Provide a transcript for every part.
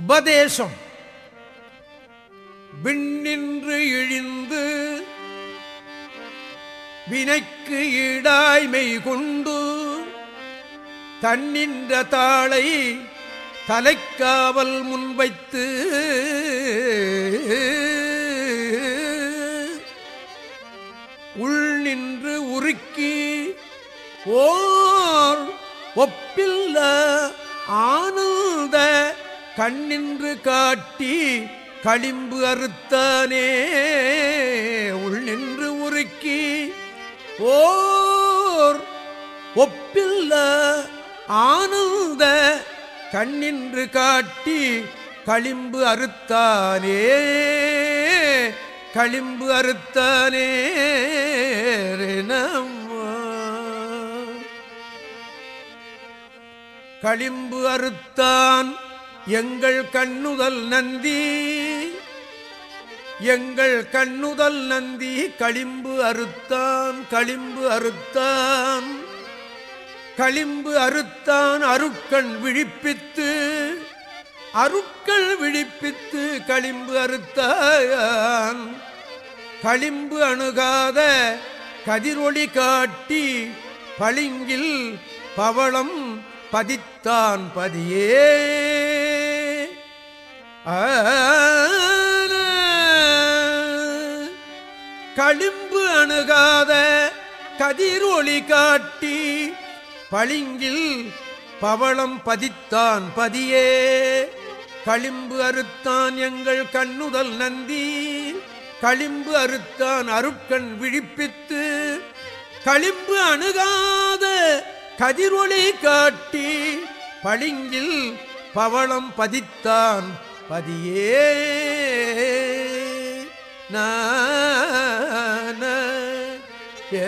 உபதேசம். விண்ணின்று இழிந்து வினைக்கு ஈடாய்மை கொண்டு தன்னின்ற தாளை தலைக்காவல் முன்வைத்து உள் நின்று உருக்கி ஓர் ஒப்பில்ல ஆனந்த கண்ணின்று காட்டி களிம்பு அறுத்தானே உள் நின்று உருக்கி ஓர் ஒப்பில்ல ஆனந்த கண்ணின்று காட்டி களிம்பு அறுத்தானே களிம்பு அறுத்தானே களிம்பு அறுத்தான் எங்கள் கண்ணுதல் நந்தி எங்கள் கண்ணுதல் நந்தி களிம்பு அறுத்தான் களிம்பு அறுத்தான். களிம்பு அறுத்தான் அருட்கண் விழிப்பித்து அருட்கள் விழிப்பித்து களிம்பு அறுத்தான். களிம்பு அணுகாத கதிரொளி காட்டி பளிங்கில் பவளம் பதித்தான் பதியே. களிம்பு அணுகாத கதிரொளி காட்டி பளிங்கில் பவளம் பதித்தான் பதியே. களிம்பு அறுத்தான் எங்கள் கண்ணுதல் நந்தி. களிம்பு அறுத்தான் அருட்கண் விழிப்பித்து. களிம்பு அணுகாத கதிரொளி காட்டி பளிங்கில் பவளம் பதித்தான் பதியே நான ஏ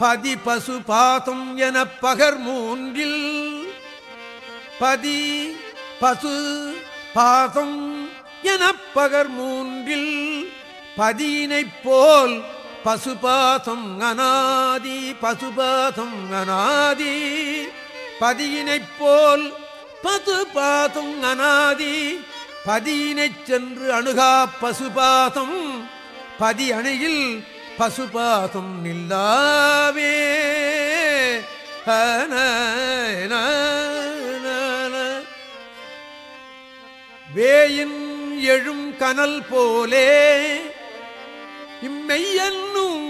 பதி பசு பாதம் என பகர் மூன்றில் பதி பசு பாதம் என பகர் மூன்றில் பதியினைப் போல் பசுபாதம் அநாதி பசுபாதம் அநாதி பதியினைப் போல் பசுபாதம் அநாதி பதியினைச் சென்று அணுகா பசுபாதம். பதி அணையில் பசுபாதம் நில்லாவே. வேயின் எழும் கனல் போலே இம்மெய்யன்னும்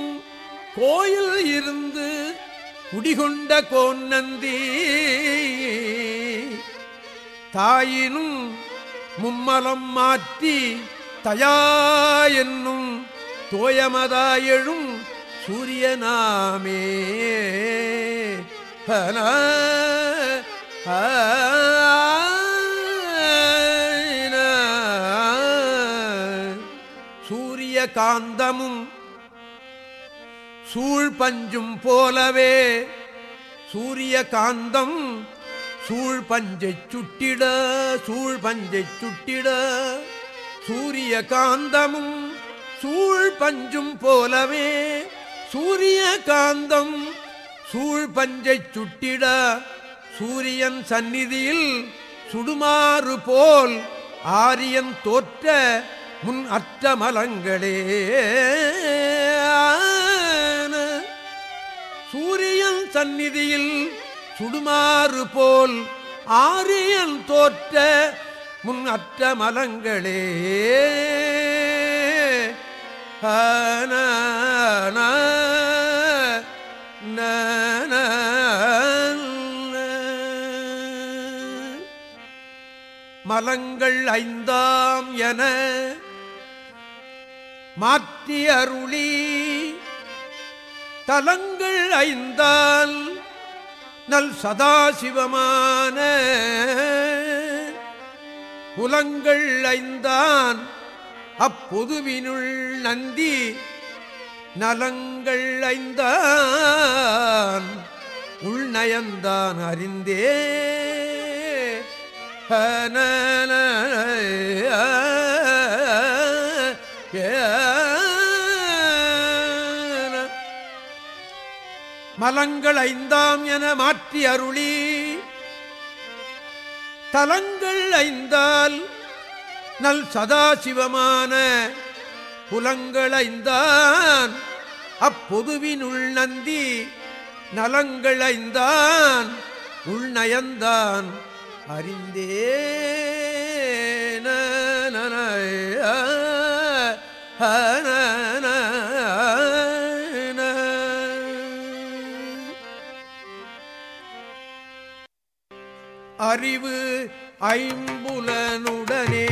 கோயில் இருந்து குடிகொண்ட கோன்னந்தி தாயினும் மும்மலம் மாற்றி தயா என்னும் தோயமதாயெழும் சூரியனாமே ஹன, ஆன. சூரிய காந்தமும் சூழ் பஞ்சும் போலவே சூரிய காந்தம் சூழ் பஞ்சை சுட்டிட சூழ் பஞ்சை சுட்டிட சூரிய காந்தமும் சூழ் பஞ்சும் போலவே சூரிய காந்தம் சூழ் பஞ்சை சுட்டிட சூரியன் சந்நிதியில் சுடுமாறு போல் ஆரியன் தோற்ற முன் அற்ற மலங்களே சூரியன் சந்நிதியில் சுடுமாறு போல் ஆரியன் தோற்ற முன் அற்ற மலங்களே ஆன, மலங்கள் ஐந்தாம் என மாற்றி அருளி. தலங்கள் ஐந்தால் நல் சதாசிவமான. புலங்கள் ஐந்தான் அப்பொதுவினுள் நந்தி. நலங்கள் ஐந்தான் உள்நயந்தான் அறிந்தே. ஹன மலங்கள் ஐந்தாம் என மாற்றி அருளி. தலங்கள் ஐந்தால் நல் சதாசிவமான புலங்கள் ஐந்தான். அப்பொதுவினுள் நந்தி நலங்கள் ஐந்தான். உள்நயந்தான் அறிந்தே அறிவு ஐம்புலனுடனே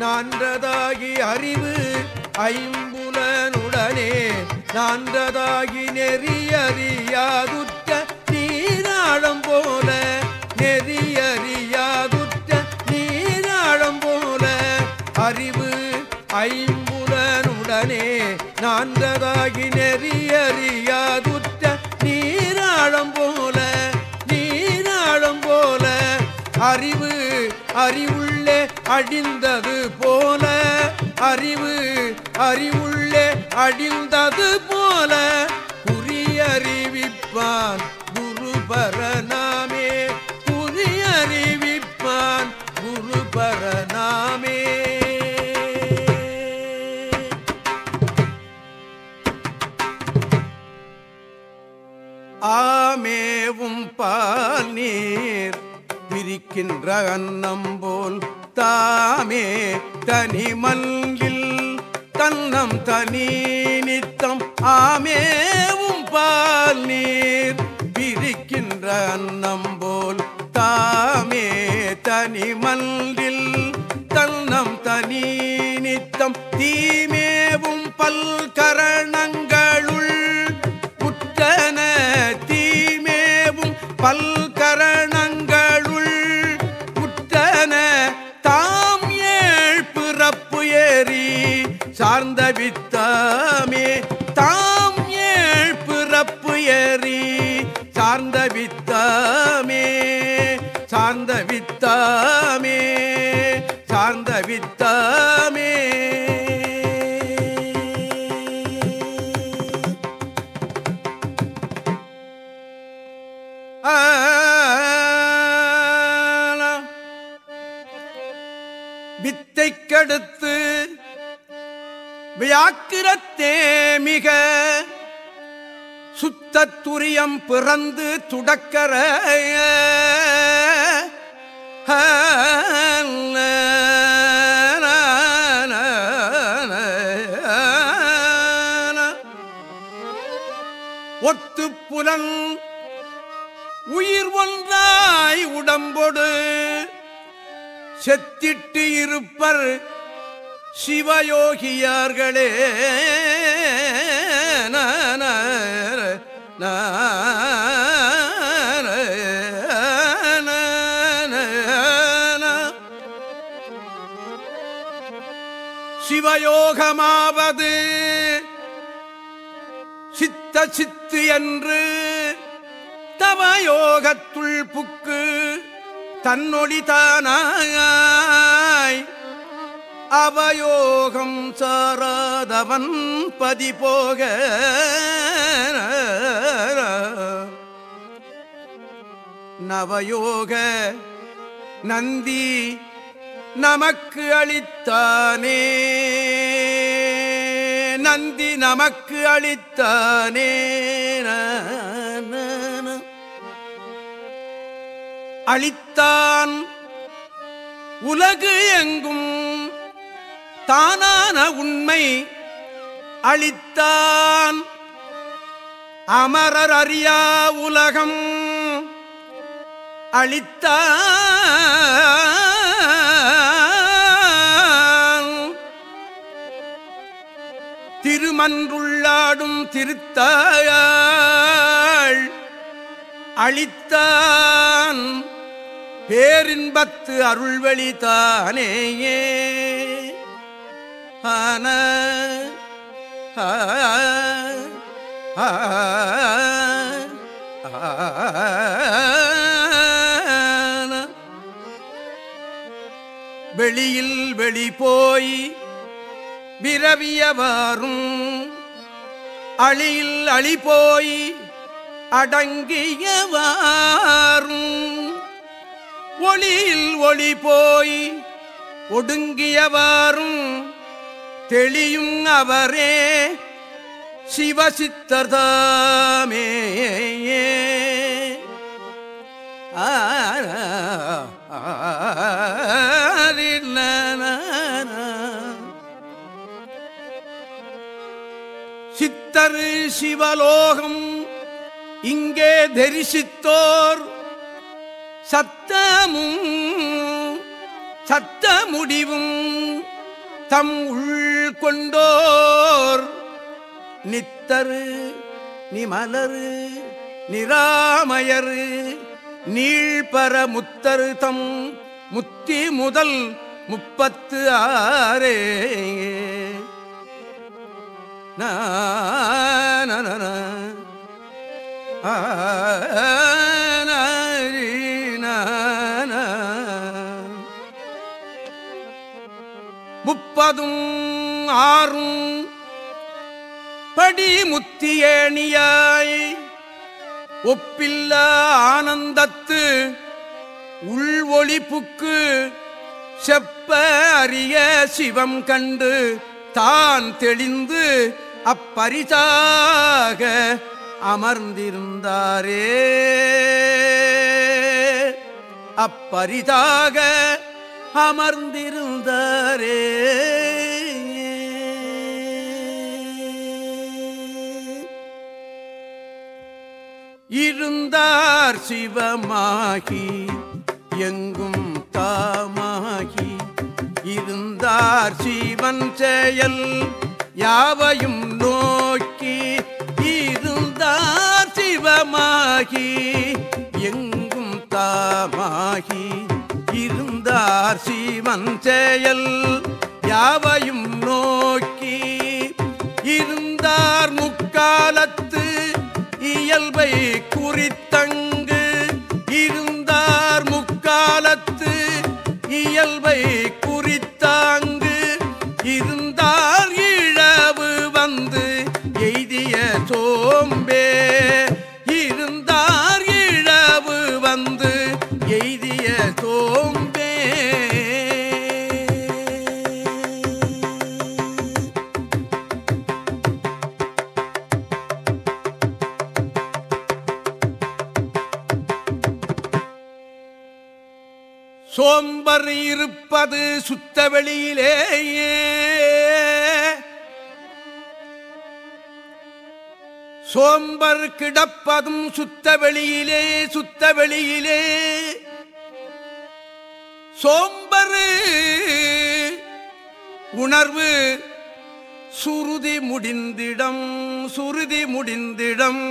நான்றதாகி அறிவு ஐம்புலனுடனே நான்றதாகி நெறியறியாதுற்ற நீராழம் போல நெறியறியாதுற்ற நீராழம் போல அறிவு ஐம்புலனுடனே நான்றதாகி நெறியறியாதுற்ற நீராழம் போல அறிவு அறிவுள்ளே அழிந்தது போல. அறிவு அறிவுள்ளே அழிந்தது போல. குறியறிவிப்பான் குரு பரநாமே குறியறிவிப்பான் குரு பரநாமே ஆமேவும் பா பிரிக்கின்ற அன்னம் போல் தாமே தனி மல்கில் தன்னம் தனி நித்தம் ஆமேவும் பால் நீர். பிரிக்கின்ற அன்னம் போல் தாமே தனி மல்கில் தன்னம் தனி நித்தம் தீமேவும் பல்கரணங்களுள் மிக சுத்தத்துரியம் பிறந்து துடக்கர ஒத்து புலன் உயிர் ஒன்றாய் உடம்பொடு. செத்திட்டு இருப்பர் சிவயோகியார்களே. சிவயோகமாவது சித்த சித்து என்று தவயோகத்துள் புக்கு தன்னொளி தானாய் அவயோகம் சாராதவன் பதி போக நவயோக நந்தி நமக்கு அளித்தானே. நந்தி நமக்கு அளித்தானே. அளித்தான் உலகு எங்கும் தானான உண்மை அளித்தான். அமரர் அறியா உலகம் அளித்தான். திருமன்றுள்ளாடும் திருத்தாயாள் அளித்தான். பேரின்பத்து அருள்வழி தானேயே. ஆன வெளியில் வெளி போய் விரவியவாறும் அழியில் அழி போய் அடங்கியவாறும் ஒளியில் ஒளி போய் ஒடுங்கியவாறும் தெளியும் அவரே சிவசித்தர்தாமே. ஆ சித்தரு சிவலோகம் இங்கே தரிசித்தோர். சத்தமும் சத்த முடிவும் தம் உள் கொண்டோர் நித்தரு நிமலரு நிராமயரு நீழ்பர முத்தரு தம் முத்தி முதல் முப்பத்து ஆறே. நா. ஆ, முப்பதும் ஆறும். படி முத்தியேணியாய் ஒப்பில்ல ஆனந்தத்து உள்வொழிப்புக்கு செப்ப அறிய சிவம் கண்டு தான் தெளிந்து அப்பரிசாக அமர்ந்திருந்தாரே. அப்பரிதாக அமர்ந்திருந்தாரே. இருந்தார் சிவமாகி எங்கும் தாமாகி. இருந்தார் சிவன் செயல் யாவையும் நோக்கி இருந்தார் சிவமாகி எங்கும் தாமாகி. இருந்தார் சீமன் செயல் யாவையும் நோக்கி இருந்தார் முக்காலத்து இயல்பை குறித்தங்கு. இருந்தார் முக்காலத்து இயல்பை சுத்த வெளியிலேயே சோம்பர் கிடப்பதும் சுத்த வெளியிலே சுத்த வெளியிலே. சோம்பரு உணர்வு சுருதி முடிந்திடம் சுருதி முடிந்திடம்.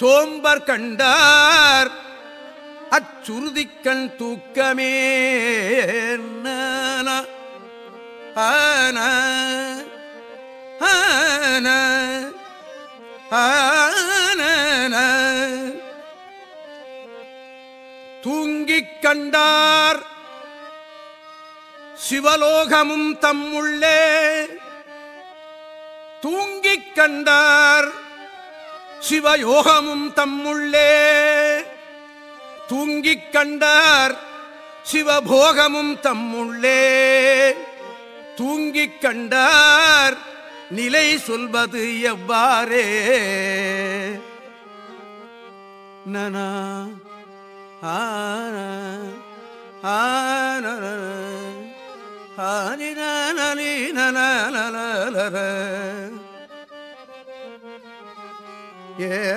சோம்பர் கண்டார் சுருதிக்கண் தூக்கமே ஆன, ஆன, ஆன. தூங்கிக் கண்டார் சிவலோகமும் தம்முள்ளே. தூங்கிக் கண்டார் சிவயோகமும் தம்முள்ளே. தூங்கிக் கண்டார் சிவபோகமும் தம்முள்ளே. தூங்கிக் கண்டார் நிலை சொல்வது எவ்வாறே. நனா ஆன ஆன ஏ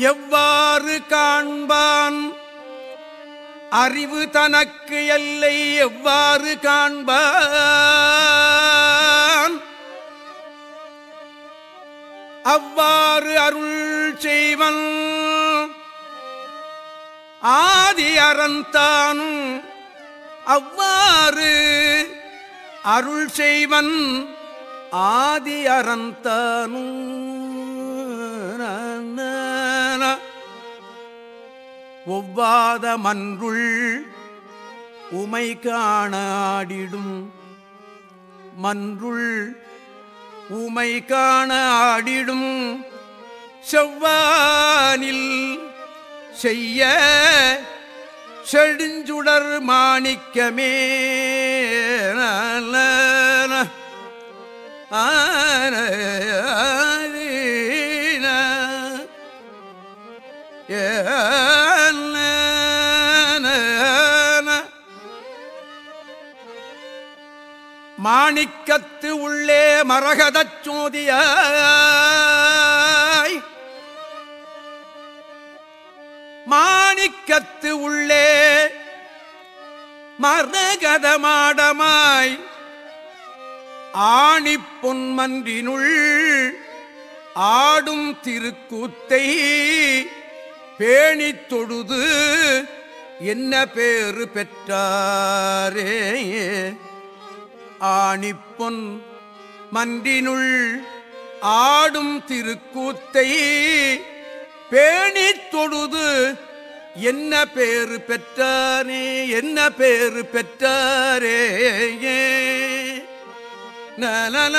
எவ்வாறு காண்பான்? அறிவு தனக்கு எல்லை எவ்வாறு காண்பான்? அவ்வாறு அருள் செய்வன். ஆதி அறந்தானும் அவ்வாறு அருள் செய்வன். ஆதி அறந்தானும் ஒவ்வாத மன்றுள் உமை காணாடிடும் மன்றுள் உமை காண ஆடிடும் செவ்வானில் செய்ய செடுஞ்சுடர் மாணிக்கமே. ஆன ஏ மாணிக்கத்து உள்ளே மரகதச் சோதியாய். மாணிக்கத்து உள்ளே மரகதமாடமாய் ஆணி பொன்மன்றினுள் ஆடும் திருக்கூத்தை பேணி தொழுது என்ன பேறு பெற்றாரே. ஆணிப்பொன் மன்றினுள் ஆடும் திருக்கூத்தை பேணி தொழுது என்ன பேறு பெற்றாரே என்ன பேறு பெற்றாரே நலன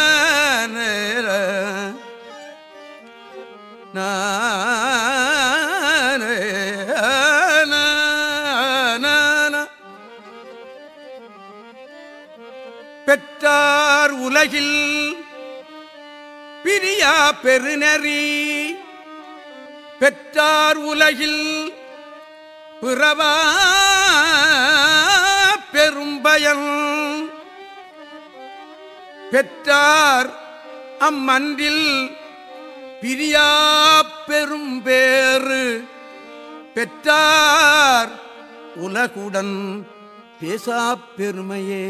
பெற்றார் உலகில். பிரியா பெருநெறி. பெற்றார் உலகில் பிறவா பெரும்பயன். பெற்றார் அம்மன்றில் பிரியா பெரும்பேறு. பெற்றார் உலகுடன் பேசா பெருமையே.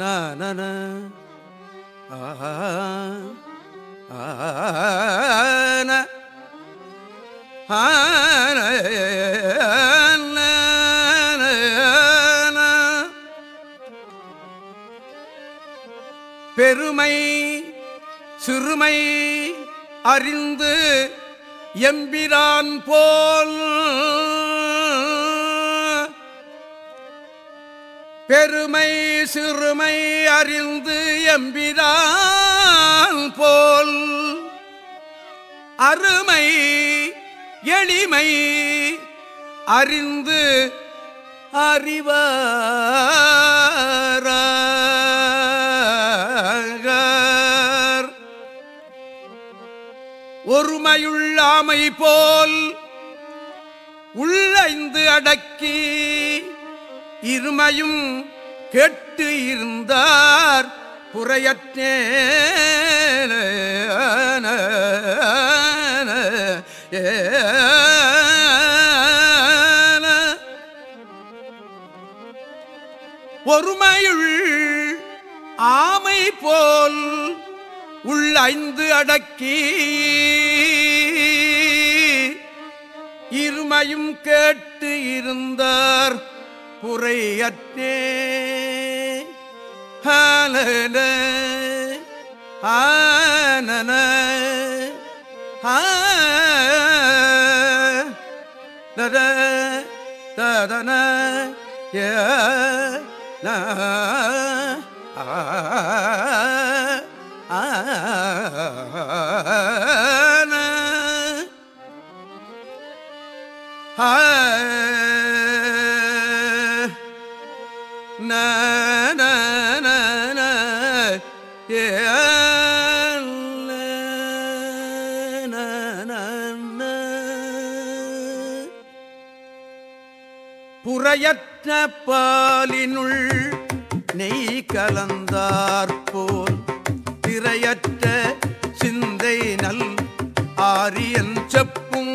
நன ah, ah, ah, பெருமை சிறுமை அறிந்து எம்பிரான் போல் பெருமை சிறுமை அறிந்து எம்பிரான் போல். அருமை எளிமை அறிந்து அறிவார ஒருமையுள்ளாமை போல் உள்ளைந்து அடக்கி இருமையும் கெட்டு இருந்தார் புறையற்றே ஒருமையுள் ஆமை போல் உள் ஐந்து அடக்கி இருமையும் கேட்டு இருந்தார் புறையற்றே ஹாலன ஆனன தத ததன ய ஆ புறையற்ற பாலினுள் நெய் கலந்தார்போல் திரையற்ற சிந்தை நல் ஆரியன் செப்பும்.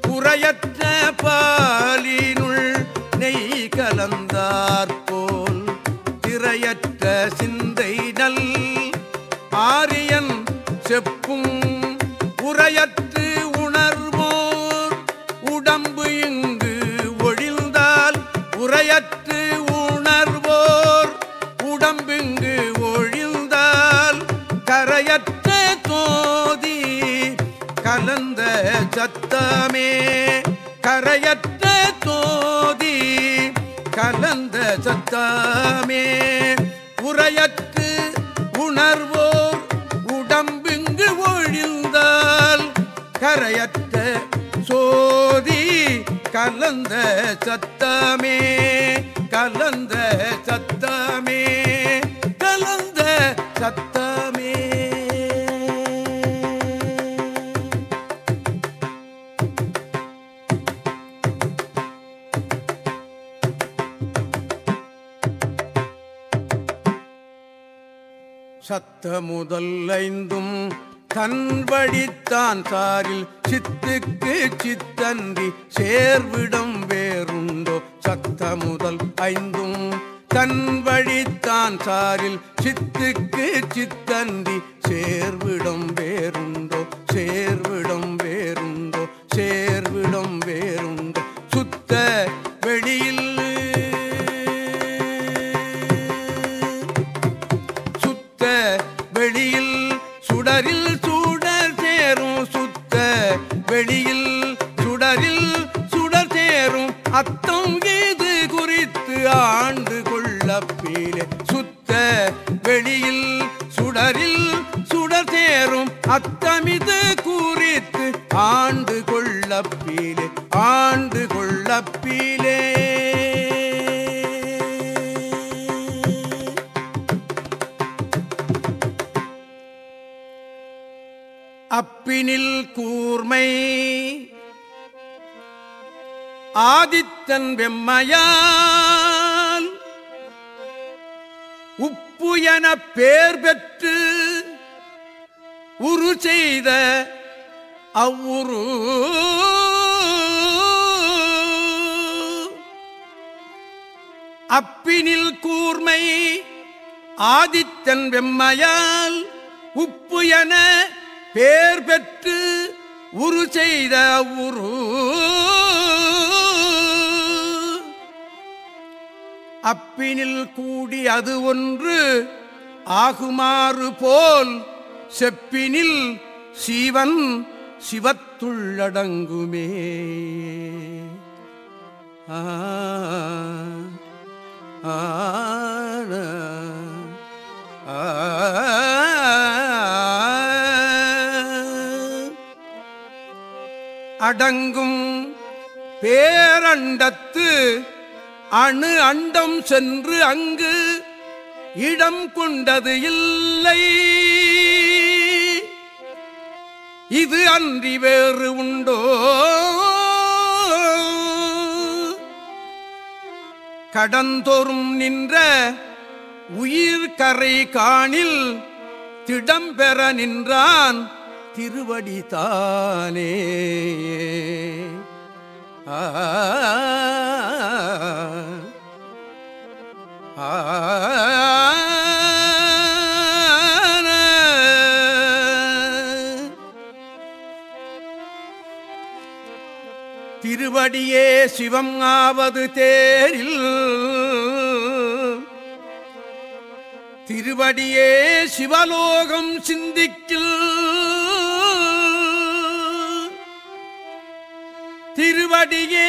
புறையற்ற பாலினுள் நெய் கலந்தார்போல் திரையற்ற சிந்தை நல் ஆரியன் செப்பும். சத்தமே உரையற்று உணர்வோர் உடம்பிங்கு ஒழிந்தால் கரையற்ற சோதி கலந்த சத்தமே. கலந்த சத்த சத்த முதல்லைந்தும் ஐந்தும் சாரில் சித்துக்கு சித்தன்றி சேர்விடம் வேறுண்டோ சத்த முதல் ஐந்தும் தன்வழித்தான் சாரில் சித்துக்கு சித்தன்றி சேர்விடம் வேறுண்டோ சேர்விடம் வேறுண்டோ சேர்விடம் வேறுண்டோ சுத்த வெளியில் வெம்மையான். வெம்மையால் உப்பு என பேர் பெற்று உரு செய்த அவ்வுரு. அப்பினில் கூர்மை ஆதித்தன் வெம்மையால் உப்பு என பேர் பெற்று உரு செய்த உரு அப்பினில் கூடி அது ஒன்று ஆகுமாறு போல் செப்பினில் சீவன் சிவத்துள்ளடங்குமே. ஆ ஆன அடங்கும் பேரண்டத்து அணு அண்டம் சென்று அங்கு இடம் கொண்டது இல்லை. இது அன்றி வேறு உண்டோ? கடந்தோறும் நின்ற உயிர் கரை காணில் திடம்பெற நின்றான் திருவடிதானே. திருவடியே சிவம் ஆவது தேரில். திருவடியே சிவலோகம் சிந்திக்கில். திருவடியே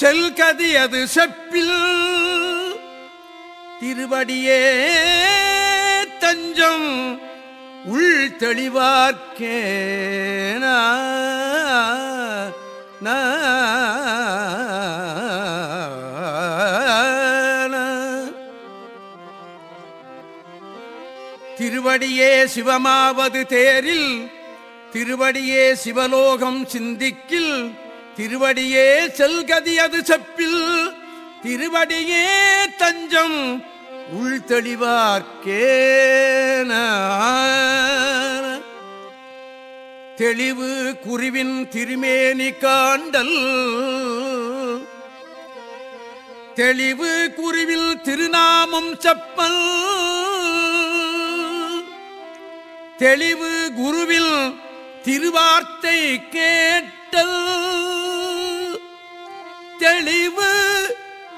செல்கதி அது செப்பில். திருவடியே தஞ்சம் உள் தெளிவார்க்கே திருவடியே சிவமாவது தேரில் திருவடியே சிவலோகம் சிந்திக்கில் திருவடியே செல்கதி அது செப்பில் திருவடியே தஞ்சம் உள் தெளிவார்க்கேன. தெளிவு குருவின் திருமேனி காண்டல் தெளிவு குருவில் திருநாமம் செப்பல் தெளிவு குருவில் திருவார்த்தை கேட்டல் தெளிவு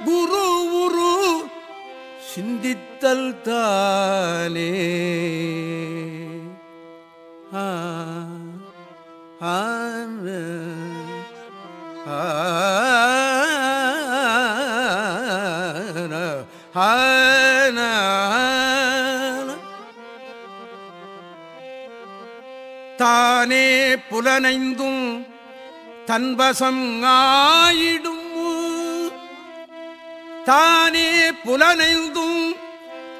குரு உரு சிந்தித்தல் தானே. ஆ ஆ புலனைந்தும் தன்வசம் ஆயிடும் தானே புலனைந்தும்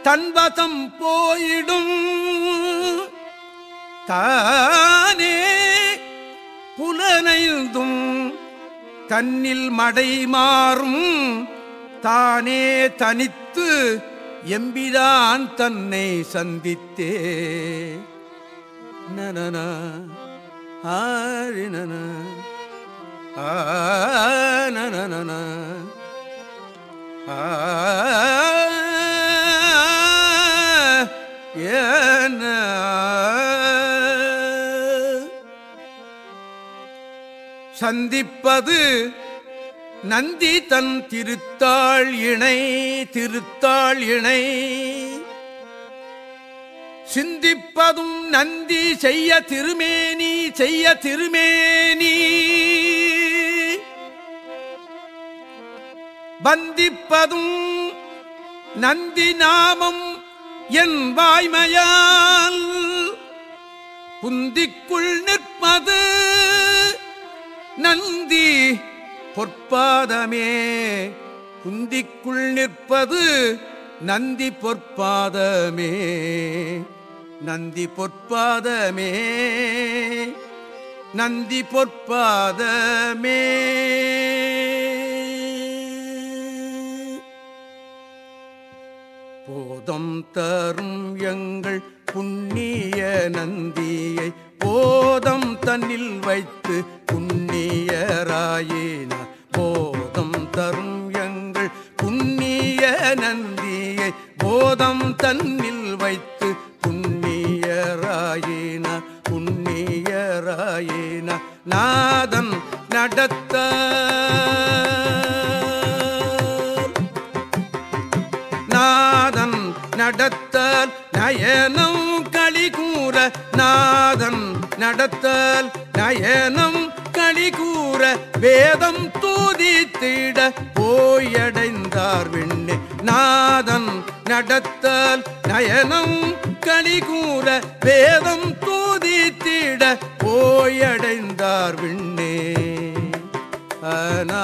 தன்வசம் போயிடும். தானே புலனைந்தும் தன்னில் மடை மாறும். தானே தனித்து எம்பிதான் தன்னை சந்தித்தே. நனனா ஆரினன ஆனனன ஆ ஏன சந்திப்பது நந்தி தன் திருத்தாள் இணை திருத்தாள் இணை. சிந்திப்பதும் நந்தி செய்ய திருமேனி செய்ய திருமேனி. வந்திப்பதும் நந்தி நாமம் என் வாய்மையால் புந்திக்குள் நிற்பது நந்தி பொற்பாதமே. புந்திக்குள் நிற்பது நந்தி பொற்பாதமே நந்தி பொற்பாதமே நந்தி பொற்பாதமே. போதம் தரும் எங்கள் புண்ணிய நந்தியை போதம் தன்னில் வைத்து புண்ணியராயினார் போதம் தரும் எங்கள் புண்ணிய நந்தி போதம் தன்னில் வைத்து புண்ணியராயின புண்ணியராயின நாதன் நடத்த. நாதன் நடத்தல் நயனம் களி கூற நாதன் நடத்தல் நயனம் களி கூற வேதம் தூதித்திட போயடைந்தார் விண்ணே நாதன் நடத்தல் நயனம் களிகூற வேதம் தூதித்திட போயடைந்தார் விண்ணே. ஆனா